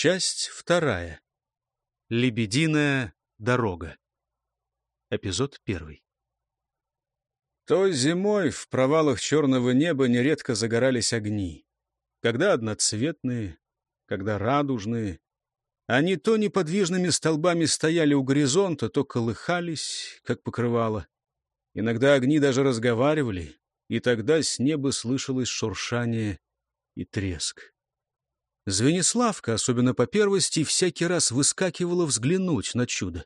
Часть вторая. Лебединая дорога. Эпизод первый. То зимой в провалах черного неба нередко загорались огни. Когда одноцветные, когда радужные. Они то неподвижными столбами стояли у горизонта, то колыхались, как покрывало. Иногда огни даже разговаривали, и тогда с неба слышалось шуршание и треск. Звениславка, особенно по первости, всякий раз выскакивала взглянуть на чудо.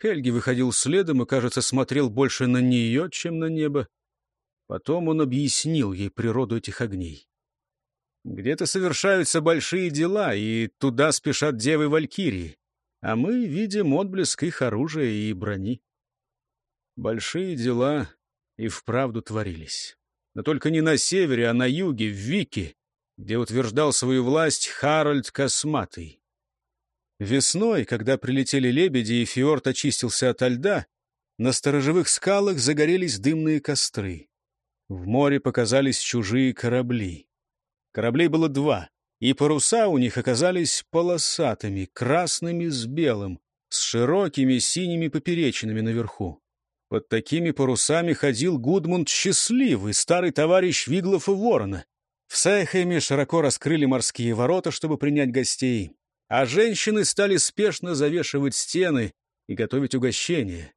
Хельги выходил следом и, кажется, смотрел больше на нее, чем на небо. Потом он объяснил ей природу этих огней. Где-то совершаются большие дела, и туда спешат девы Валькирии, а мы видим отблеск их оружия и брони. Большие дела и вправду творились. Но только не на севере, а на юге, в Вике, где утверждал свою власть Харальд Косматый. Весной, когда прилетели лебеди и фьорд очистился ото льда, на сторожевых скалах загорелись дымные костры. В море показались чужие корабли. Кораблей было два, и паруса у них оказались полосатыми, красными с белым, с широкими синими поперечинами наверху. Под такими парусами ходил Гудмунд Счастливый, старый товарищ Виглофа Ворона. В Сайхеме широко раскрыли морские ворота, чтобы принять гостей, а женщины стали спешно завешивать стены и готовить угощения.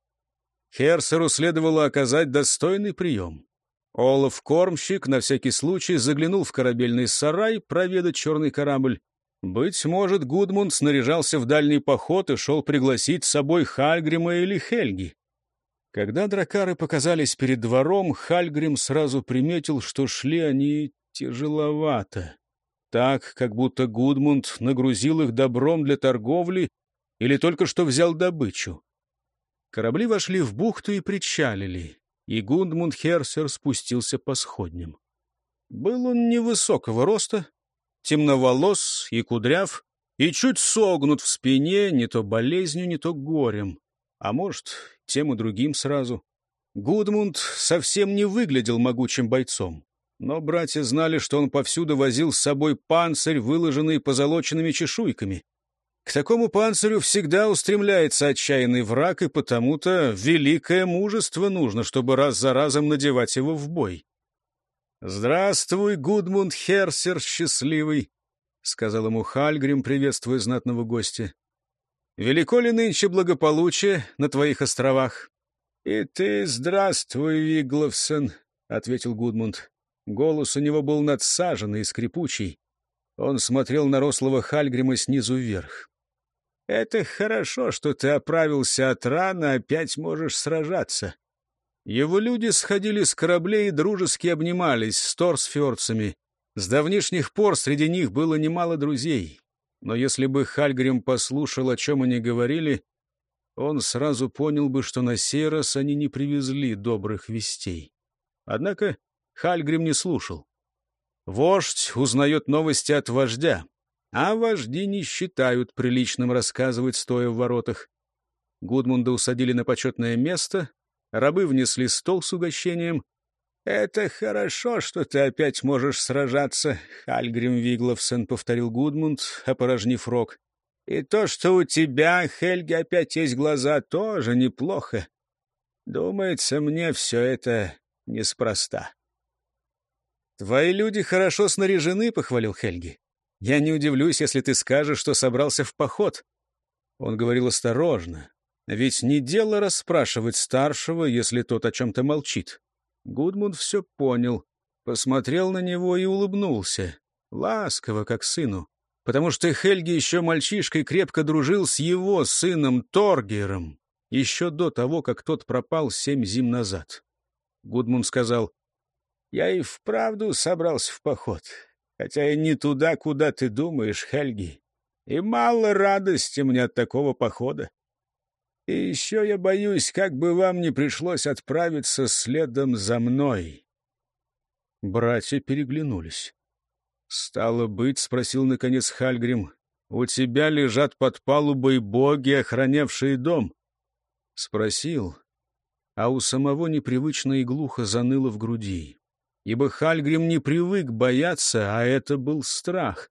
Херсеру следовало оказать достойный прием. Олаф Кормщик на всякий случай заглянул в корабельный сарай проведать черный корабль. Быть может, Гудмунд снаряжался в дальний поход и шел пригласить с собой Хальгрима или Хельги. Когда дракары показались перед двором, Хальгрим сразу приметил, что шли они тяжеловато. Так, как будто Гудмунд нагрузил их добром для торговли или только что взял добычу. Корабли вошли в бухту и причалили, и Гудмунд Херсер спустился по сходням. Был он невысокого роста, темноволос и кудряв, и чуть согнут в спине не то болезнью, не то горем, а может, тем и другим сразу. Гудмунд совсем не выглядел могучим бойцом. Но братья знали, что он повсюду возил с собой панцирь, выложенный позолоченными чешуйками. К такому панцирю всегда устремляется отчаянный враг, и потому-то великое мужество нужно, чтобы раз за разом надевать его в бой. «Здравствуй, Гудмунд Херсер, счастливый!» — сказал ему Хальгрим, приветствуя знатного гостя. «Велико ли нынче благополучие на твоих островах?» «И ты здравствуй, Вигловсон», — ответил Гудмунд. Голос у него был надсаженный и скрипучий. Он смотрел на рослого Хальгрима снизу вверх. «Это хорошо, что ты оправился от раны, опять можешь сражаться». Его люди сходили с кораблей и дружески обнимались с торсфёрдцами. С давнишних пор среди них было немало друзей. Но если бы Хальгрим послушал, о чем они говорили, он сразу понял бы, что на сей раз они не привезли добрых вестей. Однако Хальгрим не слушал. Вождь узнает новости от вождя, а вожди не считают приличным рассказывать, стоя в воротах. Гудмунда усадили на почетное место, рабы внесли стол с угощением. — Это хорошо, что ты опять можешь сражаться, — Хальгрим Вигловсен повторил Гудмунд, опорожнив рог. — И то, что у тебя, Хельги, опять есть глаза, тоже неплохо. Думается, мне все это неспроста. «Твои люди хорошо снаряжены», — похвалил Хельги. «Я не удивлюсь, если ты скажешь, что собрался в поход». Он говорил осторожно, ведь не дело расспрашивать старшего, если тот о чем-то молчит. Гудмунд все понял, посмотрел на него и улыбнулся, ласково, как сыну, потому что Хельги еще мальчишкой крепко дружил с его сыном Торгером, еще до того, как тот пропал семь зим назад. Гудмунд сказал, я и вправду собрался в поход, хотя и не туда, куда ты думаешь, Хельги. И мало радости мне от такого похода. И еще я боюсь, как бы вам не пришлось отправиться следом за мной. Братья переглянулись. «Стало быть, — спросил наконец Хальгрим, — у тебя лежат под палубой боги, охранявшие дом?» Спросил, а у самого непривычно и глухо заныло в груди ибо Хальгрим не привык бояться, а это был страх.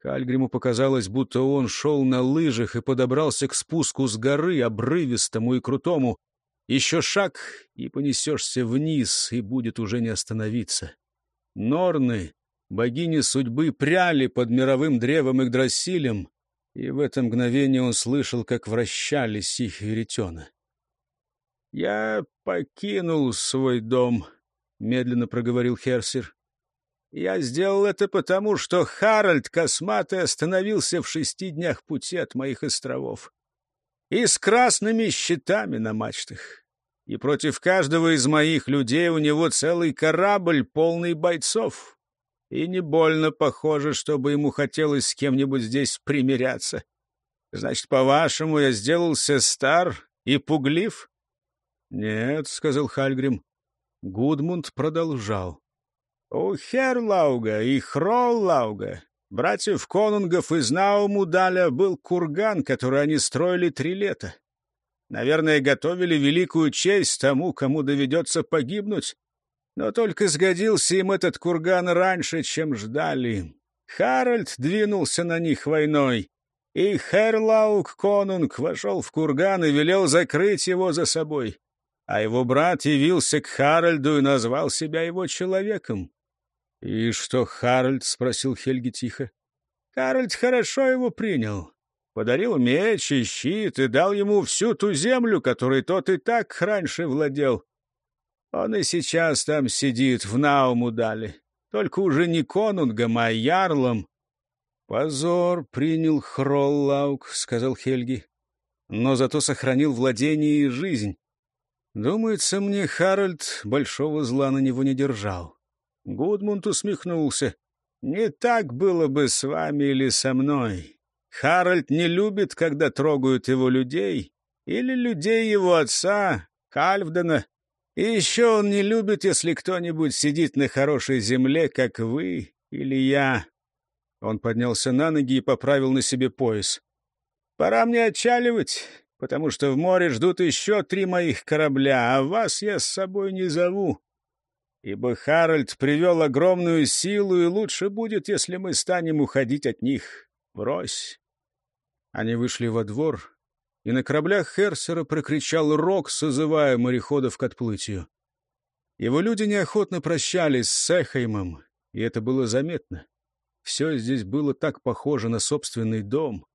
Хальгриму показалось, будто он шел на лыжах и подобрался к спуску с горы, обрывистому и крутому. Еще шаг, и понесешься вниз, и будет уже не остановиться. Норны, богини судьбы, пряли под мировым древом Игдрасилем, и в это мгновение он слышал, как вращались их веретена. «Я покинул свой дом», — медленно проговорил Херсер. «Я сделал это потому, что Харальд Косматый остановился в шести днях пути от моих островов. И с красными щитами на мачтах. И против каждого из моих людей у него целый корабль, полный бойцов. И не больно похоже, чтобы ему хотелось с кем-нибудь здесь примиряться. Значит, по-вашему, я сделался стар и пуглив?» «Нет», — сказал Хальгрим. Гудмунд продолжал. «У Херлауга и Хроллауга, братьев Конунгов из Наумудаля, был курган, который они строили три лета. Наверное, готовили великую честь тому, кому доведется погибнуть. Но только сгодился им этот курган раньше, чем ждали. Харальд двинулся на них войной, и Херлауг Конунг вошел в курган и велел закрыть его за собой а его брат явился к Харальду и назвал себя его человеком. — И что Харальд? — спросил Хельги тихо. — Харальд хорошо его принял. Подарил меч и щит и дал ему всю ту землю, которой тот и так раньше владел. Он и сейчас там сидит, в Науму дали, только уже не конунгом, а ярлом. — Позор принял Хроллаук, — сказал Хельги, — но зато сохранил владение и жизнь. Думается мне, Харальд большого зла на него не держал. Гудмунд усмехнулся. «Не так было бы с вами или со мной. Харальд не любит, когда трогают его людей, или людей его отца, Хальфдена. И еще он не любит, если кто-нибудь сидит на хорошей земле, как вы или я». Он поднялся на ноги и поправил на себе пояс. «Пора мне отчаливать потому что в море ждут еще три моих корабля, а вас я с собой не зову. Ибо Харальд привел огромную силу, и лучше будет, если мы станем уходить от них. Брось. Они вышли во двор, и на кораблях Херсера прокричал Рок, созывая мореходов к отплытию. Его люди неохотно прощались с Эхаймом, и это было заметно. Все здесь было так похоже на собственный дом.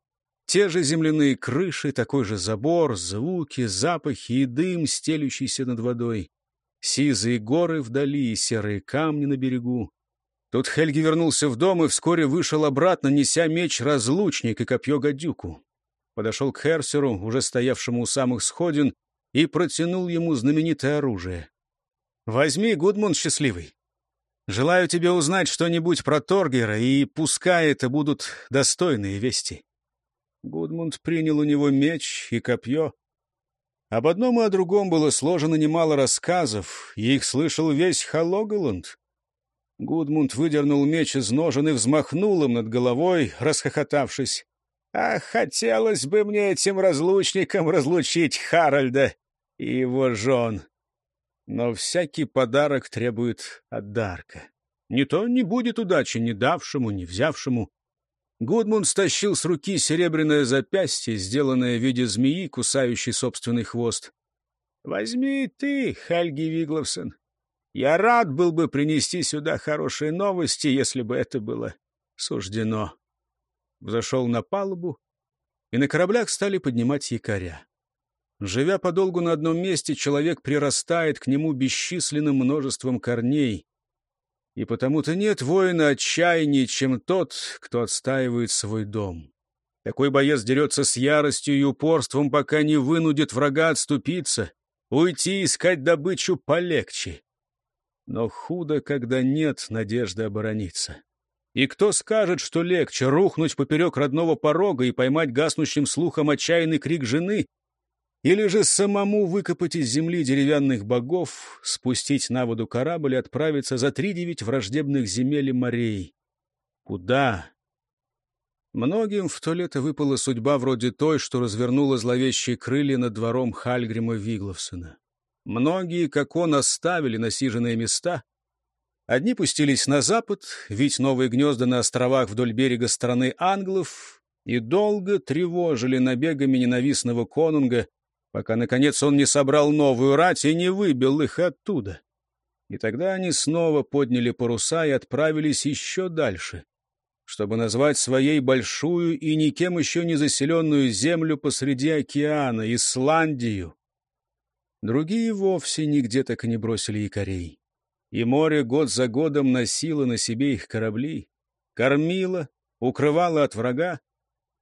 Те же земляные крыши, такой же забор, звуки, запахи и дым, стелющийся над водой. Сизые горы вдали и серые камни на берегу. Тут Хельги вернулся в дом и вскоре вышел обратно, неся меч-разлучник и копье гадюку. Подошел к Херсеру, уже стоявшему у самых сходин, и протянул ему знаменитое оружие. «Возьми, Гудмунд счастливый. Желаю тебе узнать что-нибудь про Торгера, и пускай это будут достойные вести». Гудмунд принял у него меч и копье. Об одном и о другом было сложено немало рассказов, и их слышал весь Халогаланд. Гудмунд выдернул меч из ножен и взмахнул им над головой, расхохотавшись. «А хотелось бы мне этим разлучникам разлучить Харальда и его жен!» Но всякий подарок требует отдарка. Не то не будет удачи ни давшему, ни взявшему. Гудмунд стащил с руки серебряное запястье, сделанное в виде змеи, кусающей собственный хвост. — Возьми ты, Хальги Вигловсон. Я рад был бы принести сюда хорошие новости, если бы это было суждено. Взошел на палубу, и на кораблях стали поднимать якоря. Живя подолгу на одном месте, человек прирастает к нему бесчисленным множеством корней. И потому-то нет воина отчаяннее, чем тот, кто отстаивает свой дом. Такой боец дерется с яростью и упорством, пока не вынудит врага отступиться, уйти искать добычу полегче. Но худо, когда нет надежды оборониться. И кто скажет, что легче рухнуть поперек родного порога и поймать гаснущим слухом отчаянный крик жены, или же самому выкопать из земли деревянных богов, спустить на воду корабль и отправиться за три девять враждебных земель и морей. Куда? Многим в то лето выпала судьба вроде той, что развернула зловещие крылья над двором Хальгрима Вигловсона. Многие, как он, оставили насиженные места, Одни пустились на запад, ведь новые гнезда на островах вдоль берега страны англов, и долго тревожили набегами ненавистного конунга, пока, наконец, он не собрал новую рать и не выбил их оттуда. И тогда они снова подняли паруса и отправились еще дальше, чтобы назвать своей большую и никем еще не заселенную землю посреди океана, Исландию. Другие вовсе нигде так и не бросили якорей. И море год за годом носило на себе их корабли, кормило, укрывало от врага,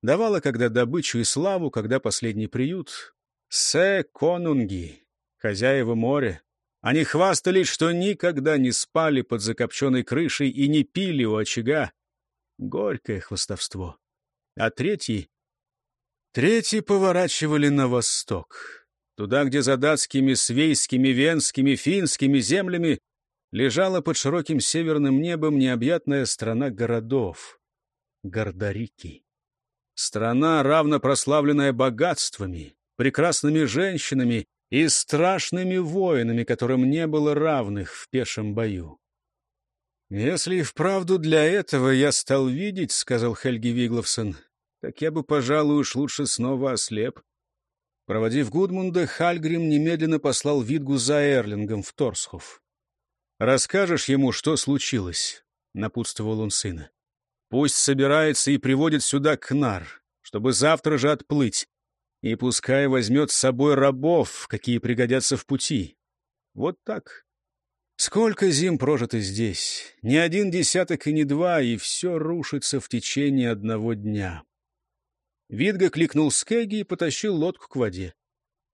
давало когда добычу и славу, когда последний приют. Се конунги, хозяева моря, они хвастались, что никогда не спали под закопченной крышей и не пили у очага. Горькое хвостовство. А третьи... Третьи поворачивали на восток, туда, где за датскими, свейскими, венскими, финскими землями лежала под широким северным небом необъятная страна городов — Гордарики. Страна, равно прославленная богатствами, прекрасными женщинами и страшными воинами, которым не было равных в пешем бою. «Если и вправду для этого я стал видеть, — сказал Хельги Вигловсон, — так я бы, пожалуй, уж лучше снова ослеп». Проводив Гудмунда, Хальгрим немедленно послал Видгу за Эрлингом в Торсхов. «Расскажешь ему, что случилось?» — напутствовал он сына. «Пусть собирается и приводит сюда Кнар, чтобы завтра же отплыть. И пускай возьмет с собой рабов, какие пригодятся в пути. Вот так. Сколько зим прожито здесь? Ни один десяток и не два, и все рушится в течение одного дня. Видга кликнул Скеги и потащил лодку к воде.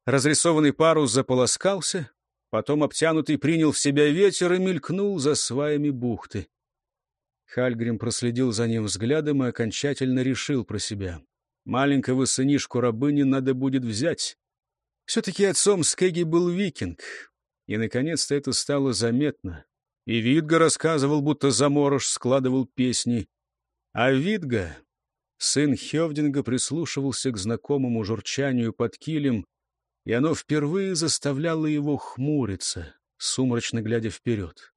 Разрисованный парус заполоскался, потом обтянутый принял в себя ветер и мелькнул за сваями бухты. Хальгрим проследил за ним взглядом и окончательно решил про себя. Маленького сынишку рабыни надо будет взять. Все-таки отцом Скеги был викинг, и, наконец-то, это стало заметно. И Видга рассказывал, будто Заморож складывал песни. А Видга, сын Хевдинга, прислушивался к знакомому журчанию под килем, и оно впервые заставляло его хмуриться, сумрачно глядя вперед.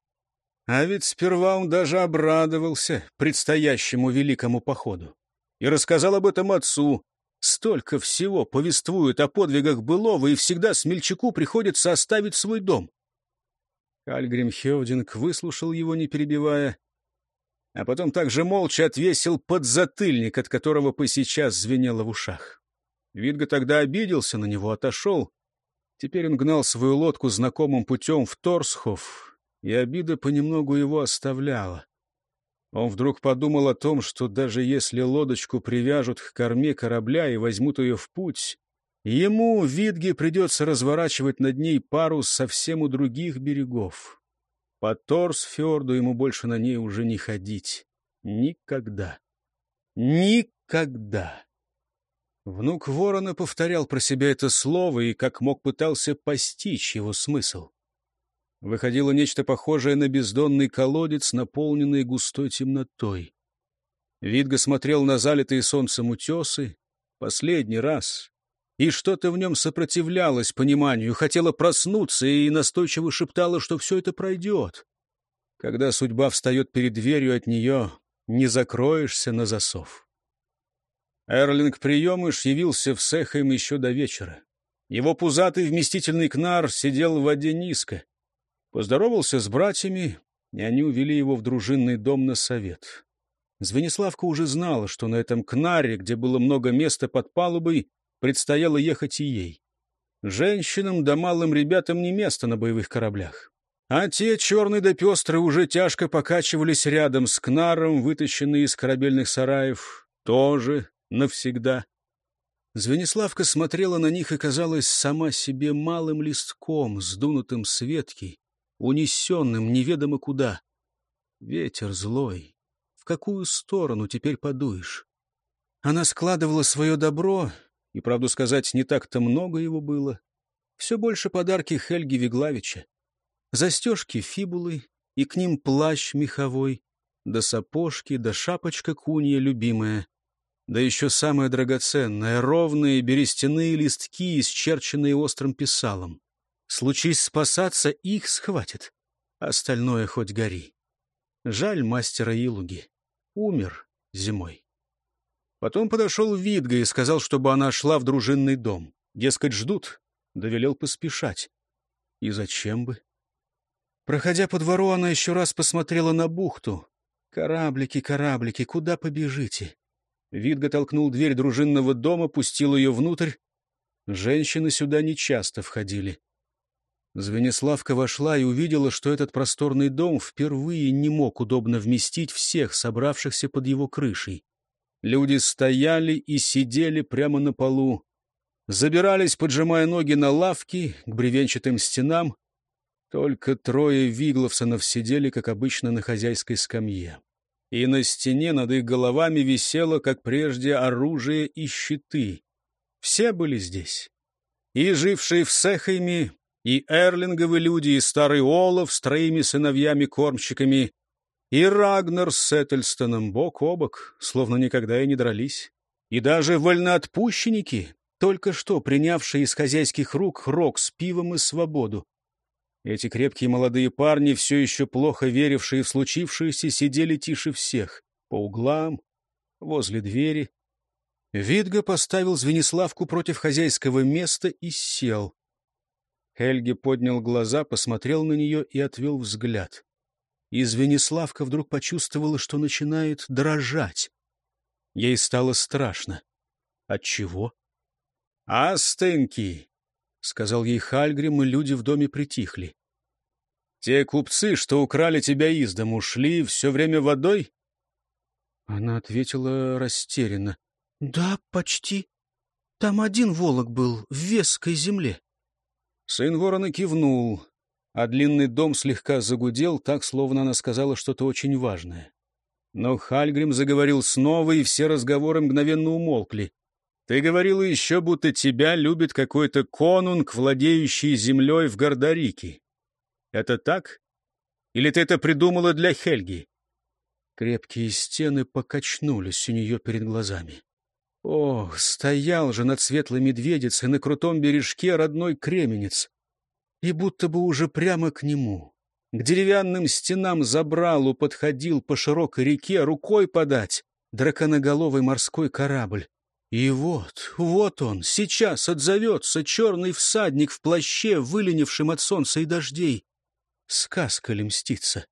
А ведь сперва он даже обрадовался предстоящему великому походу и рассказал об этом отцу, Столько всего повествуют о подвигах былого, и всегда смельчаку приходится оставить свой дом. Альгрим Хевдинг выслушал его, не перебивая, а потом также молча отвесил подзатыльник, от которого по сейчас звенело в ушах. Видга тогда обиделся на него, отошел. Теперь он гнал свою лодку знакомым путем в Торсхов, и обида понемногу его оставляла. Он вдруг подумал о том, что даже если лодочку привяжут к корме корабля и возьмут ее в путь, ему, Видге, придется разворачивать над ней парус совсем у других берегов. По Торсфьорду ему больше на ней уже не ходить. Никогда. Никогда. Внук ворона повторял про себя это слово и как мог пытался постичь его смысл выходило нечто похожее на бездонный колодец, наполненный густой темнотой. Видга смотрел на залитые солнцем утесы последний раз, и что-то в нем сопротивлялось пониманию, хотело проснуться и настойчиво шептало, что все это пройдет. Когда судьба встает перед дверью от нее, не закроешься на засов. Эрлинг Приемыш явился в Сехайм еще до вечера. Его пузатый вместительный кнар сидел в воде низко. Поздоровался с братьями, и они увели его в дружинный дом на совет. Звениславка уже знала, что на этом кнаре, где было много места под палубой, предстояло ехать и ей. Женщинам да малым ребятам не место на боевых кораблях. А те, черные да пестрые, уже тяжко покачивались рядом с кнаром, вытащенные из корабельных сараев, тоже навсегда. Звениславка смотрела на них и казалась сама себе малым листком, сдунутым с ветки, унесенным неведомо куда. Ветер злой. В какую сторону теперь подуешь? Она складывала свое добро, и, правду сказать, не так-то много его было. Все больше подарки Хельги Виглавича. Застежки фибулы, и к ним плащ меховой, да сапожки, да шапочка кунья любимая. Да еще самое драгоценное — ровные берестяные листки, исчерченные острым писалом. Случись спасаться, их схватит. Остальное хоть гори. Жаль мастера Илуги. Умер зимой. Потом подошел Видга и сказал, чтобы она шла в дружинный дом. Дескать, ждут. Довелел поспешать. И зачем бы? Проходя по двору, она еще раз посмотрела на бухту. «Кораблики, кораблики, куда побежите?» Видга толкнул дверь дружинного дома, пустил ее внутрь. Женщины сюда нечасто входили. Звениславка вошла и увидела, что этот просторный дом впервые не мог удобно вместить всех собравшихся под его крышей. Люди стояли и сидели прямо на полу, забирались, поджимая ноги на лавки, к бревенчатым стенам. Только трое Вигловсонов сидели, как обычно, на хозяйской скамье. И на стене над их головами висело, как прежде, оружие и щиты. Все были здесь. И жившие в Сехайме, и эрлинговы люди, и старый Олаф с троими сыновьями-кормщиками, и Рагнар с Этельстоном бок о бок, словно никогда и не дрались. И даже вольноотпущенники, только что принявшие из хозяйских рук рог с пивом и свободу. Эти крепкие молодые парни, все еще плохо верившие в случившееся, сидели тише всех, по углам, возле двери. Видга поставил Звениславку против хозяйского места и сел. Хельги поднял глаза, посмотрел на нее и отвел взгляд. И Звениславка вдруг почувствовала, что начинает дрожать. Ей стало страшно. Отчего? «Астенки!» — сказал ей Хальгрим, и люди в доме притихли. «Те купцы, что украли тебя из дому, шли все время водой?» Она ответила растерянно. «Да, почти. Там один волок был в веской земле». Сын ворона кивнул, а длинный дом слегка загудел, так, словно она сказала что-то очень важное. Но Хальгрим заговорил снова, и все разговоры мгновенно умолкли. «Ты говорила еще, будто тебя любит какой-то конунг, владеющий землей в Гордарике. Это так? Или ты это придумала для Хельги?» Крепкие стены покачнулись у нее перед глазами. Ох, стоял же над светлой медведицей на крутом бережке родной кременец. И будто бы уже прямо к нему, к деревянным стенам забралу подходил по широкой реке рукой подать драконоголовый морской корабль. И вот, вот он, сейчас отзовется черный всадник в плаще, выленившем от солнца и дождей. Сказка ли мстится?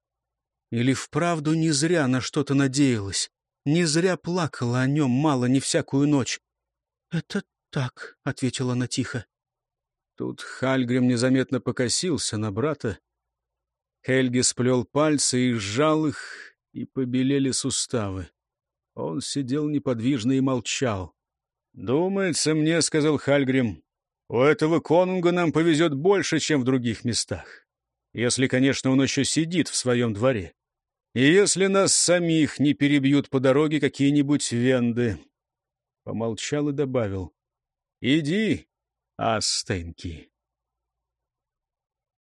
Или вправду не зря на что-то надеялась? Не зря плакала о нем мало не всякую ночь. — Это так, — ответила она тихо. Тут Хальгрим незаметно покосился на брата. Хельги сплел пальцы и сжал их, и побелели суставы. Он сидел неподвижно и молчал. «Думается мне, — сказал Хальгрим, — у этого конунга нам повезет больше, чем в других местах. Если, конечно, он еще сидит в своем дворе. И если нас самих не перебьют по дороге какие-нибудь венды. Помолчал и добавил. Иди, Астеньки.